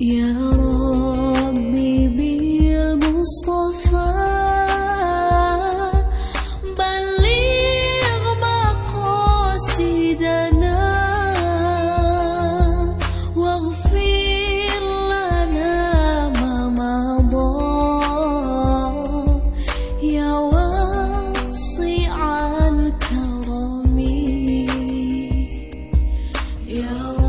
يا ربي بيا مصطفى. 有。